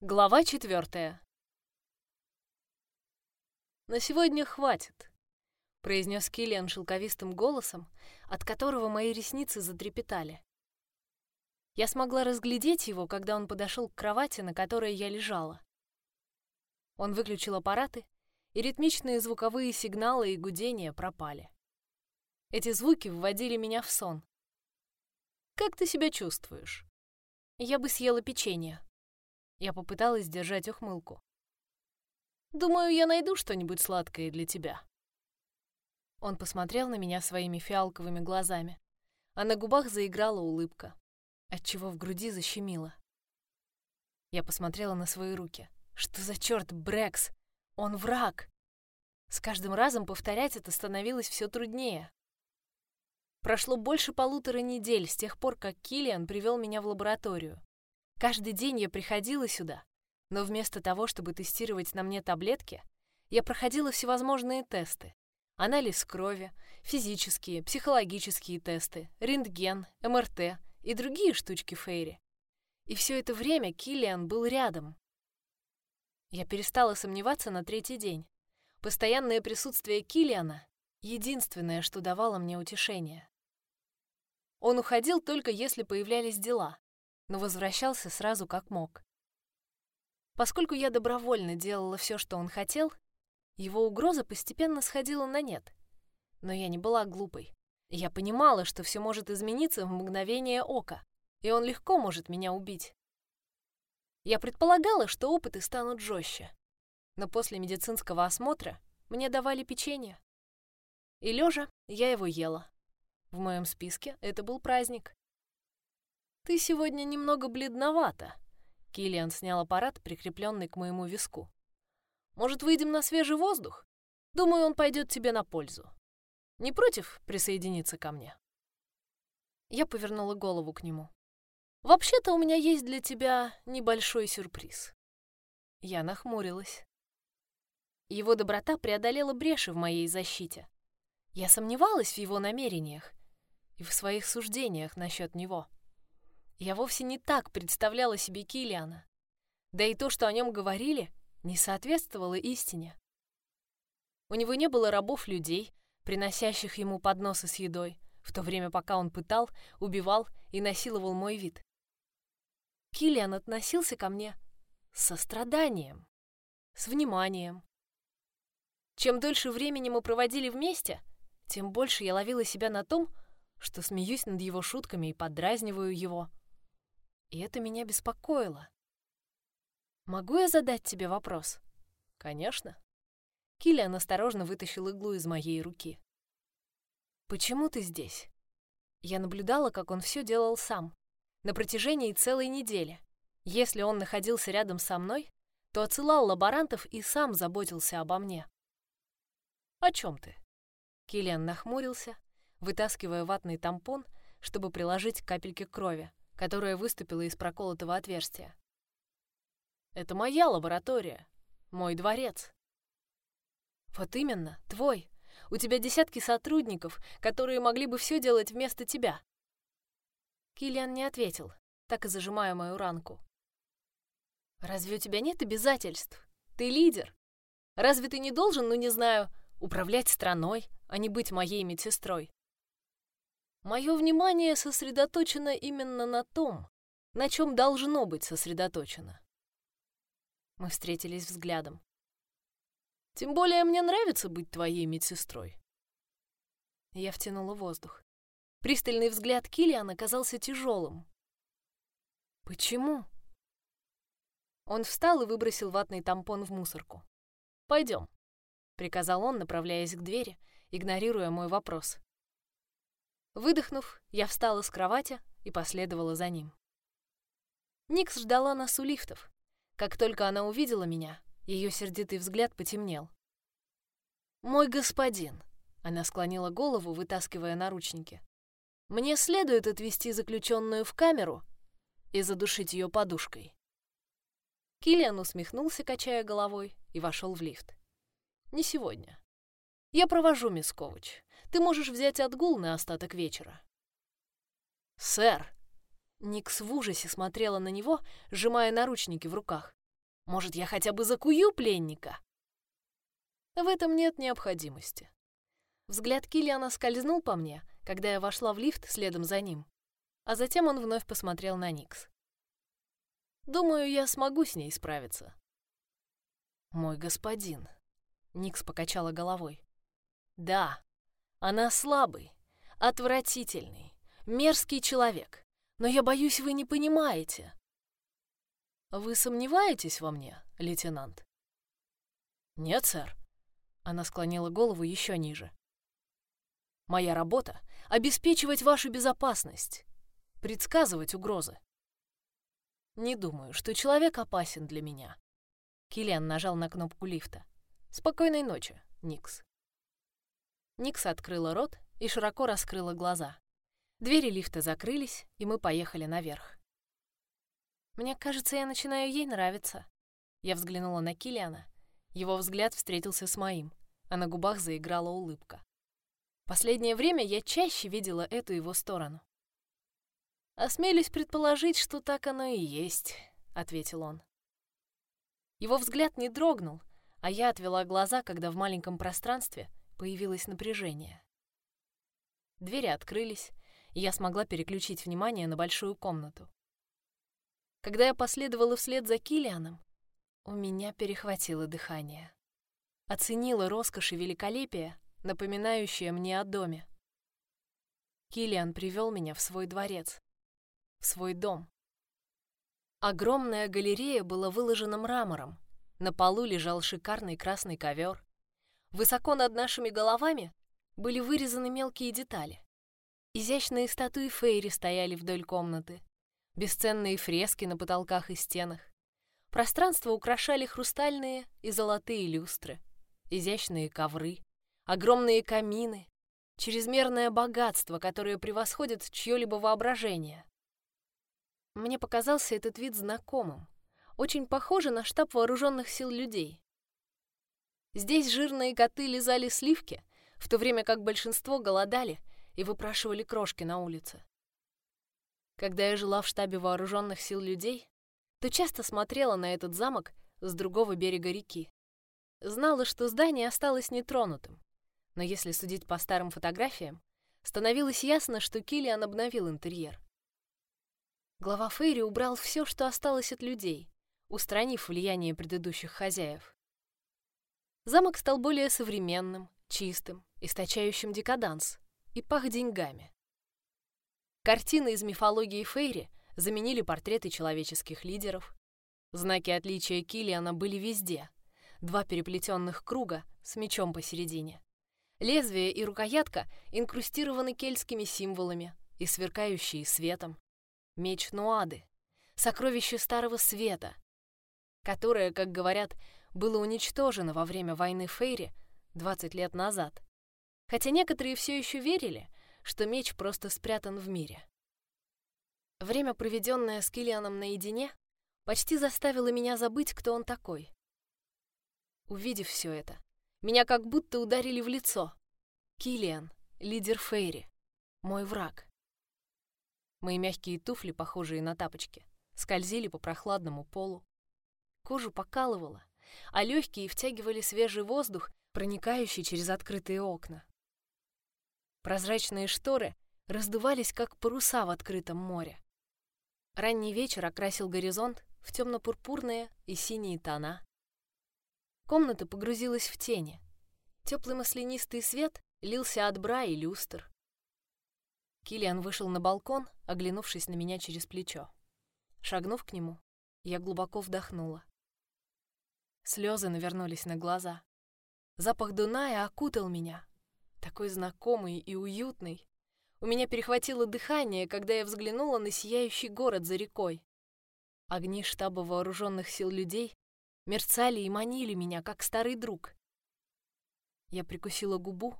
Глава четвертая. «На сегодня хватит», — произнес Киллиан шелковистым голосом, от которого мои ресницы затрепетали. Я смогла разглядеть его, когда он подошел к кровати, на которой я лежала. Он выключил аппараты, и ритмичные звуковые сигналы и гудения пропали. Эти звуки вводили меня в сон. «Как ты себя чувствуешь?» «Я бы съела печенье», я попыталась сдержать ухмылку. «Думаю, я найду что-нибудь сладкое для тебя». Он посмотрел на меня своими фиалковыми глазами, а на губах заиграла улыбка, отчего в груди защемило. Я посмотрела на свои руки. Что за черт, Брекс? Он враг! С каждым разом повторять это становилось все труднее. Прошло больше полутора недель с тех пор, как Килиан привел меня в лабораторию. Каждый день я приходила сюда, но вместо того, чтобы тестировать на мне таблетки, я проходила всевозможные тесты. Анализ крови, физические, психологические тесты, рентген, МРТ и другие штучки Фейри. И все это время Киллиан был рядом. Я перестала сомневаться на третий день. Постоянное присутствие Киллиана — единственное, что давало мне утешение. Он уходил только если появлялись дела, но возвращался сразу как мог. Поскольку я добровольно делала все, что он хотел, его угроза постепенно сходила на нет. Но я не была глупой. Я понимала, что все может измениться в мгновение ока, и он легко может меня убить. Я предполагала, что опыты станут жестче, но после медицинского осмотра мне давали печенье. И лежа я его ела. В моем списке это был праздник. «Ты сегодня немного бледновата». Киллиан снял аппарат, прикрепленный к моему виску. «Может, выйдем на свежий воздух? Думаю, он пойдет тебе на пользу. Не против присоединиться ко мне?» Я повернула голову к нему. «Вообще-то у меня есть для тебя небольшой сюрприз». Я нахмурилась. Его доброта преодолела бреши в моей защите. Я сомневалась в его намерениях и в своих суждениях насчет него. Я вовсе не так представляла себе Килиана. Да и то, что о нем говорили, не соответствовало истине. У него не было рабов-людей, приносящих ему подносы с едой, в то время пока он пытал, убивал и насиловал мой вид. Килиан относился ко мне с состраданием, с вниманием. Чем дольше времени мы проводили вместе, тем больше я ловила себя на том, что смеюсь над его шутками и поддразниваю его. И это меня беспокоило. «Могу я задать тебе вопрос?» «Конечно». Киллиан осторожно вытащил иглу из моей руки. «Почему ты здесь?» Я наблюдала, как он все делал сам. На протяжении целой недели. Если он находился рядом со мной, то отсылал лаборантов и сам заботился обо мне. «О чем ты?» Киллиан нахмурился, вытаскивая ватный тампон, чтобы приложить капельки крови которая выступила из проколотого отверстия. «Это моя лаборатория, мой дворец». «Вот именно, твой. У тебя десятки сотрудников, которые могли бы все делать вместо тебя». Киллиан не ответил, так и зажимая мою ранку. «Разве у тебя нет обязательств? Ты лидер. Разве ты не должен, ну не знаю, управлять страной, а не быть моей медсестрой?» Мое внимание сосредоточено именно на том, на чем должно быть сосредоточено. Мы встретились взглядом. Тем более мне нравится быть твоей медсестрой. Я втянула воздух. Пристальный взгляд Килиана оказался тяжелым. Почему? Он встал и выбросил ватный тампон в мусорку. Пойдем, приказал он, направляясь к двери, игнорируя мой вопрос. Выдохнув, я встала с кровати и последовала за ним. Никс ждала нас у лифтов. Как только она увидела меня, ее сердитый взгляд потемнел. «Мой господин», — она склонила голову, вытаскивая наручники, «мне следует отвезти заключенную в камеру и задушить ее подушкой». Киллиан усмехнулся, качая головой, и вошел в лифт. «Не сегодня. Я провожу, мисс Ковач. Ты можешь взять отгул на остаток вечера». «Сэр!» Никс в ужасе смотрела на него, сжимая наручники в руках. Может, я хотя бы закую пленника? В этом нет необходимости. Взгляд Киллиана скользнул по мне, когда я вошла в лифт следом за ним, а затем он вновь посмотрел на Никс. Думаю, я смогу с ней справиться. Мой господин. Никс покачала головой. Да, она слабый, отвратительный, мерзкий человек. Но я боюсь, вы не понимаете. Вы сомневаетесь во мне, лейтенант? Нет, сэр. Она склонила голову еще ниже. Моя работа — обеспечивать вашу безопасность, предсказывать угрозы. Не думаю, что человек опасен для меня. Киллиан нажал на кнопку лифта. Спокойной ночи, Никс. Никс открыла рот и широко раскрыла глаза. Двери лифта закрылись, и мы поехали наверх. Мне кажется, я начинаю ей нравиться. Я взглянула на Киллиана. Его взгляд встретился с моим, а на губах заиграла улыбка. Последнее время я чаще видела эту его сторону. «Осмелюсь предположить, что так оно и есть», — ответил он. Его взгляд не дрогнул, а я отвела глаза, когда в маленьком пространстве появилось напряжение. Двери открылись, и я смогла переключить внимание на большую комнату. Когда я последовала вслед за Килианом, у меня перехватило дыхание. Оценила роскошь и великолепие, напоминающее мне о доме. Килиан привел меня в свой дворец, в свой дом. Огромная галерея была выложена мрамором, на полу лежал шикарный красный ковер. Высоко над нашими головами были вырезаны мелкие детали. Изящные статуи Фейри стояли вдоль комнаты, бесценные фрески на потолках и стенах. Пространство украшали хрустальные и золотые люстры, изящные ковры, огромные камины, чрезмерное богатство, которое превосходит чье-либо воображение. Мне показался этот вид знакомым, очень похоже на штаб вооруженных сил людей. Здесь жирные коты лизали сливки, в то время как большинство голодали и выпрашивали крошки на улице. Когда я жила в штабе вооруженных сил людей, то часто смотрела на этот замок с другого берега реки. Знала, что здание осталось нетронутым, но если судить по старым фотографиям, становилось ясно, что Киллиан обновил интерьер. Глава Фейри убрал все, что осталось от людей, устранив влияние предыдущих хозяев. Замок стал более современным, чистым, источающим декаданс, и пах деньгами. Картины из мифологии Фейри заменили портреты человеческих лидеров. Знаки отличия Килиана были везде. Два переплетенных круга с мечом посередине. Лезвие и рукоятка инкрустированы кельтскими символами и сверкающие светом. Меч Нуады, сокровище Старого Света, которое, как говорят, было уничтожено во время войны Фейри 20 лет назад. Хотя некоторые все еще верили, что меч просто спрятан в мире. Время, проведенное с Килианом наедине, почти заставило меня забыть, кто он такой. Увидев все это, меня как будто ударили в лицо. Килиан, лидер Фейри, мой враг. Мои мягкие туфли, похожие на тапочки, скользили по прохладному полу. Кожу покалывало, а легкие втягивали свежий воздух, проникающий через открытые окна. Прозрачные шторы раздувались, как паруса в открытом море. Ранний вечер окрасил горизонт в темно-пурпурные и синие тона. Комната погрузилась в тени. Теплый маслянистый свет лился от бра и люстр. Килиан вышел на балкон, оглянувшись на меня через плечо. Шагнув к нему, я глубоко вдохнула. Слезы навернулись на глаза. Запах Дуная окутал меня, такой знакомый и уютный. У меня перехватило дыхание, когда я взглянула на сияющий город за рекой. Огни штаба вооруженных сил людей мерцали и манили меня, как старый друг. Я прикусила губу,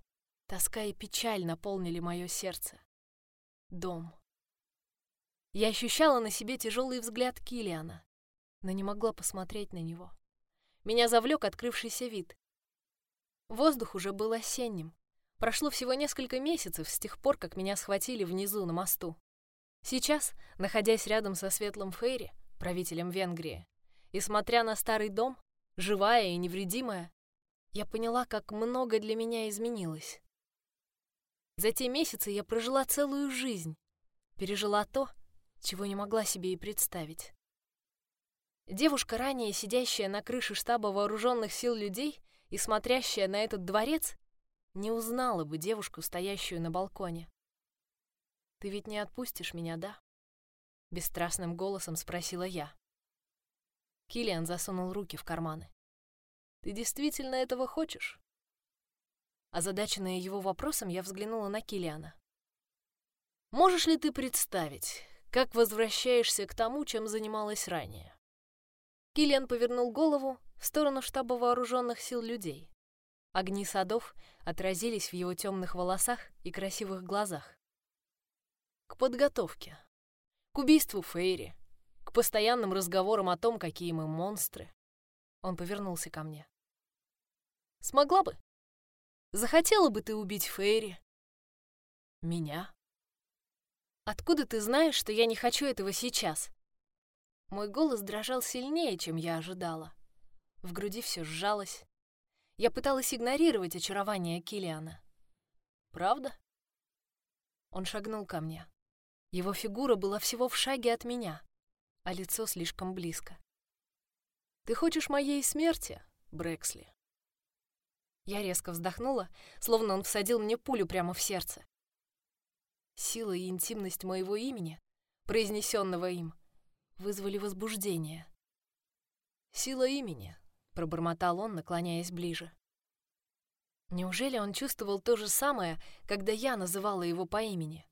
тоска и печаль наполнили мое сердце дом. Я ощущала на себе тяжелый взгляд Килиана, но не могла посмотреть на него. Меня завлек открывшийся вид. Воздух уже был осенним. Прошло всего несколько месяцев с тех пор, как меня схватили внизу на мосту. Сейчас, находясь рядом со Светлым Фейри, правителем Венгрии, И смотря на старый дом, живая и невредимая, я поняла, как много для меня изменилось. За те месяцы я прожила целую жизнь, пережила то, чего не могла себе и представить. Девушка, ранее сидящая на крыше штаба вооруженных сил людей и смотрящая на этот дворец, не узнала бы девушку, стоящую на балконе. «Ты ведь не отпустишь меня, да?» — бесстрастным голосом спросила я. Килиан засунул руки в карманы. «Ты действительно этого хочешь?» Озадаченная его вопросом, я взглянула на Килиана. «Можешь ли ты представить, как возвращаешься к тому, чем занималась ранее?» Килиан повернул голову в сторону штаба вооруженных сил людей. Огни садов отразились в его темных волосах и красивых глазах. К подготовке, к убийству Фейри, к постоянным разговорам о том, какие мы монстры. Он повернулся ко мне. Смогла бы? Захотела бы ты убить Фейри? Меня? Откуда ты знаешь, что я не хочу этого сейчас? Мой голос дрожал сильнее, чем я ожидала. В груди все сжалось. Я пыталась игнорировать очарование Килиана. Правда? Он шагнул ко мне. Его фигура была всего в шаге от меня, а лицо слишком близко. Ты хочешь моей смерти, Брэксли? Я резко вздохнула, словно он всадил мне пулю прямо в сердце. Сила и интимность моего имени, произнесенного им, вызвали возбуждение. «Сила имени», — пробормотал он, наклоняясь ближе. Неужели он чувствовал то же самое, когда я называла его по имени?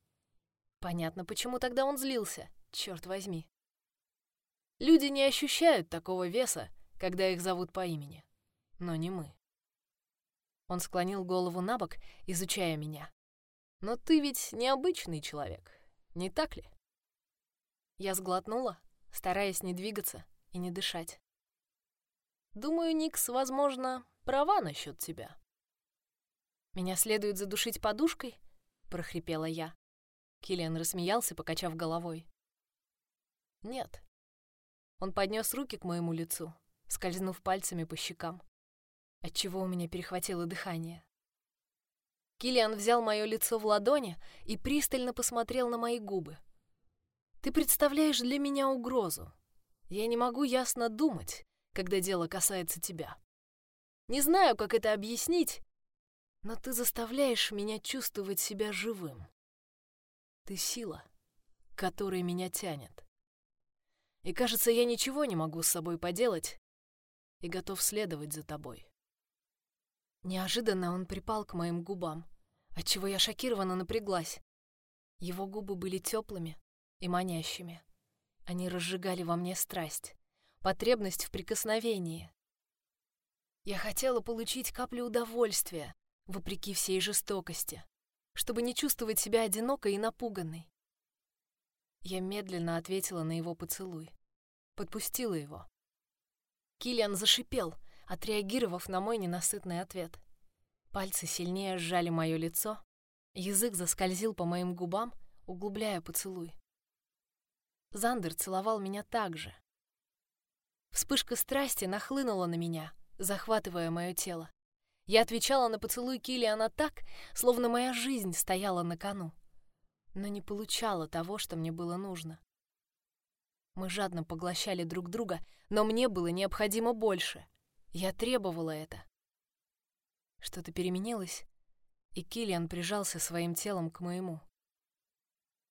Понятно, почему тогда он злился, черт возьми. Люди не ощущают такого веса, когда их зовут по имени. Но не мы. Он склонил голову на бок, изучая меня. «Но ты ведь необычный человек, не так ли?» Я сглотнула, стараясь не двигаться и не дышать. «Думаю, Никс, возможно, права насчет тебя». «Меня следует задушить подушкой?» — прохрипела я. Киллиан рассмеялся, покачав головой. «Нет». Он поднес руки к моему лицу, скользнув пальцами по щекам отчего у меня перехватило дыхание. Килиан взял мое лицо в ладони и пристально посмотрел на мои губы. «Ты представляешь для меня угрозу. Я не могу ясно думать, когда дело касается тебя. Не знаю, как это объяснить, но ты заставляешь меня чувствовать себя живым. Ты сила, которая меня тянет. И кажется, я ничего не могу с собой поделать и готов следовать за тобой. Неожиданно он припал к моим губам, отчего я шокированно напряглась. Его губы были теплыми и манящими. Они разжигали во мне страсть, потребность в прикосновении. Я хотела получить каплю удовольствия, вопреки всей жестокости, чтобы не чувствовать себя одинокой и напуганной. Я медленно ответила на его поцелуй, подпустила его. Килиан зашипел — отреагировав на мой ненасытный ответ. Пальцы сильнее сжали мое лицо, язык заскользил по моим губам, углубляя поцелуй. Зандер целовал меня так же. Вспышка страсти нахлынула на меня, захватывая мое тело. Я отвечала на поцелуй Килиана так, словно моя жизнь стояла на кону, но не получала того, что мне было нужно. Мы жадно поглощали друг друга, но мне было необходимо больше. Я требовала это. Что-то переменилось, и Килиан прижался своим телом к моему.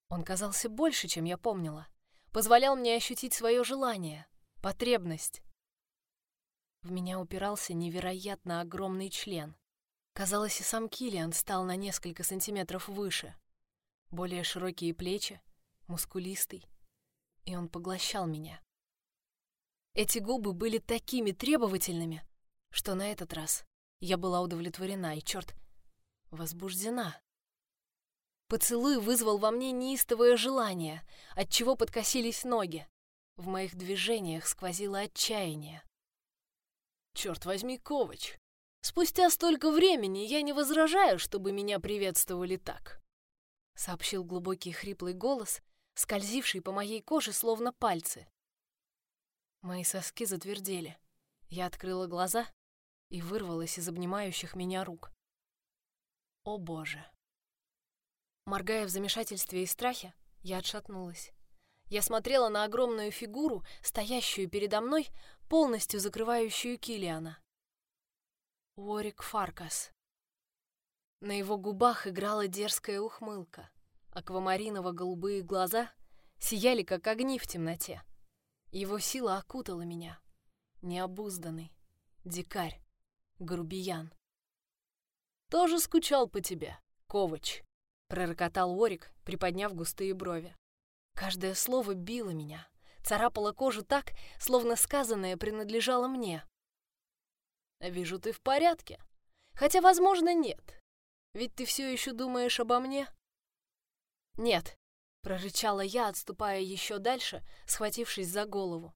Он казался больше, чем я помнила, позволял мне ощутить свое желание, потребность. В меня упирался невероятно огромный член. Казалось, и сам Килиан стал на несколько сантиметров выше. Более широкие плечи, мускулистый, и он поглощал меня. Эти губы были такими требовательными, что на этот раз я была удовлетворена и, черт, возбуждена. Поцелуй вызвал во мне неистовое желание, от чего подкосились ноги. В моих движениях сквозило отчаяние. Черт возьми, Ковач, спустя столько времени я не возражаю, чтобы меня приветствовали так, сообщил глубокий хриплый голос, скользивший по моей коже словно пальцы. Мои соски затвердели. Я открыла глаза и вырвалась из обнимающих меня рук. О боже! Моргая в замешательстве и страхе, я отшатнулась. Я смотрела на огромную фигуру, стоящую передо мной, полностью закрывающую Килиана. Уорик Фаркас. На его губах играла дерзкая ухмылка. Аквамариново-голубые глаза сияли, как огни в темноте. Его сила окутала меня. Необузданный, дикарь, грубиян. «Тоже скучал по тебе, Ковач», — пророкотал Орик, приподняв густые брови. Каждое слово било меня, царапало кожу так, словно сказанное принадлежало мне. «Вижу, ты в порядке. Хотя, возможно, нет. Ведь ты все еще думаешь обо мне?» «Нет», — прорычала я, отступая еще дальше, схватившись за голову.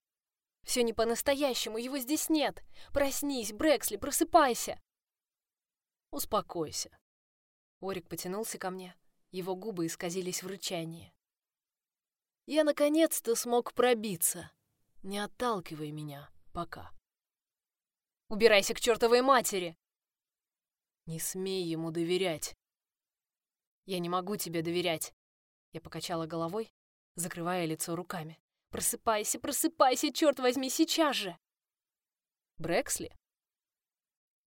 «Все не по-настоящему, его здесь нет. Проснись, Брэксли, просыпайся!» «Успокойся». Орик потянулся ко мне. Его губы исказились в рычании. «Я наконец-то смог пробиться. Не отталкивай меня пока». «Убирайся к чертовой матери!» «Не смей ему доверять». «Я не могу тебе доверять». Я покачала головой, закрывая лицо руками. «Просыпайся, просыпайся, черт возьми, сейчас же!» «Брэксли?»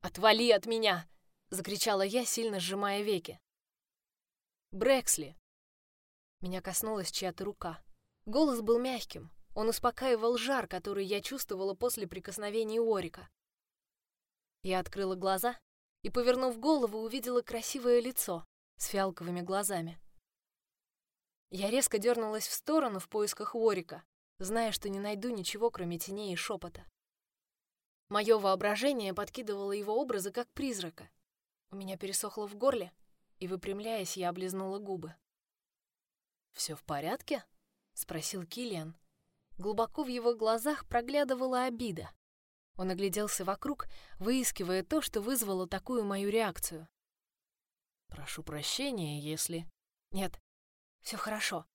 «Отвали от меня!» Закричала я, сильно сжимая веки. Брэксли. Меня коснулась чья-то рука. Голос был мягким. Он успокаивал жар, который я чувствовала после прикосновений Орика. Я открыла глаза и, повернув голову, увидела красивое лицо с фиалковыми глазами. Я резко дернулась в сторону в поисках Орика, зная, что не найду ничего, кроме теней и шепота. Мое воображение подкидывало его образы как призрака, у меня пересохло в горле, и, выпрямляясь, я облизнула губы. «Все в порядке?» — спросил Килиан. Глубоко в его глазах проглядывала обида. Он огляделся вокруг, выискивая то, что вызвало такую мою реакцию. «Прошу прощения, если...» «Нет, все хорошо.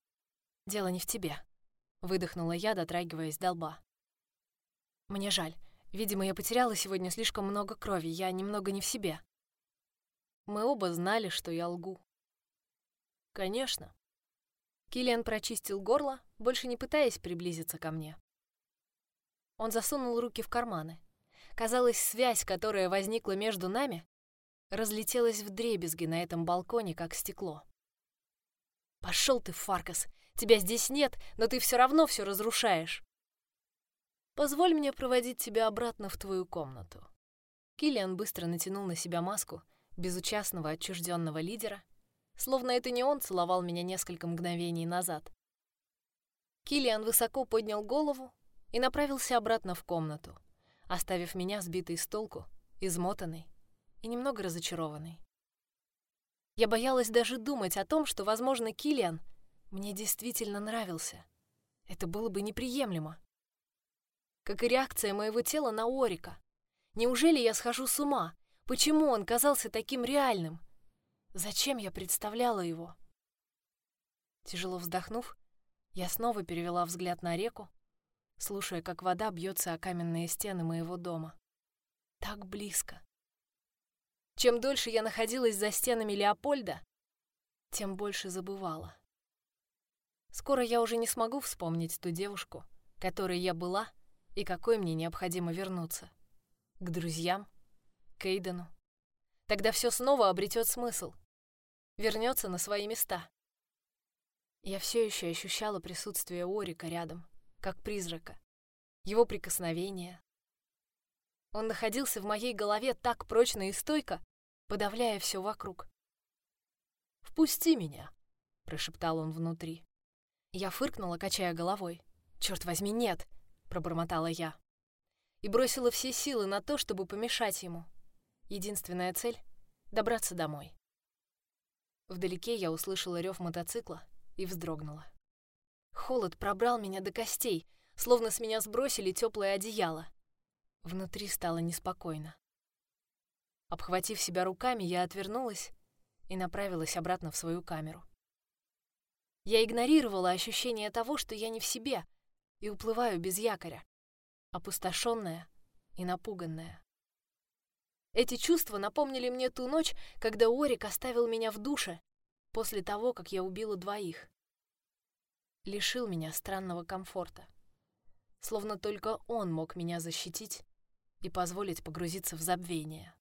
Дело не в тебе», — выдохнула я, дотрагиваясь до лба. «Мне жаль. Видимо, я потеряла сегодня слишком много крови, я немного не в себе». Мы оба знали, что я лгу. Конечно. Киллиан прочистил горло, больше не пытаясь приблизиться ко мне. Он засунул руки в карманы. Казалось, связь, которая возникла между нами, разлетелась в дребезги на этом балконе, как стекло. «Пошел ты, Фаркас! Тебя здесь нет, но ты все равно все разрушаешь!» «Позволь мне проводить тебя обратно в твою комнату». Киллиан быстро натянул на себя маску, безучастного отчужденного лидера, словно это не он целовал меня несколько мгновений назад. Килиан высоко поднял голову и направился обратно в комнату, оставив меня сбитой с толку, измотанной и немного разочарованной. Я боялась даже думать о том, что, возможно, Килиан мне действительно нравился. Это было бы неприемлемо. Как и реакция моего тела на Орика. Неужели я схожу с ума, Почему он казался таким реальным? Зачем я представляла его? Тяжело вздохнув, я снова перевела взгляд на реку, слушая, как вода бьется о каменные стены моего дома. Так близко. Чем дольше я находилась за стенами Леопольда, тем больше забывала. Скоро я уже не смогу вспомнить ту девушку, которой я была и какой мне необходимо вернуться. К друзьям, Кейдену. Тогда все снова обретет смысл. Вернется на свои места. Я все еще ощущала присутствие Орика рядом, как призрака. Его прикосновение. Он находился в моей голове так прочно и стойко, подавляя все вокруг. «Впусти меня», — прошептал он внутри. Я фыркнула, качая головой. «Черт возьми, нет!» — пробормотала я. И бросила все силы на то, чтобы помешать ему. Единственная цель — добраться домой. Вдалеке я услышала рев мотоцикла и вздрогнула. Холод пробрал меня до костей, словно с меня сбросили теплое одеяло. Внутри стало неспокойно. Обхватив себя руками, я отвернулась и направилась обратно в свою камеру. Я игнорировала ощущение того, что я не в себе и уплываю без якоря. опустошенная и напуганная. Эти чувства напомнили мне ту ночь, когда Орик оставил меня в душе после того, как я убила двоих. Лишил меня странного комфорта. Словно только он мог меня защитить и позволить погрузиться в забвение.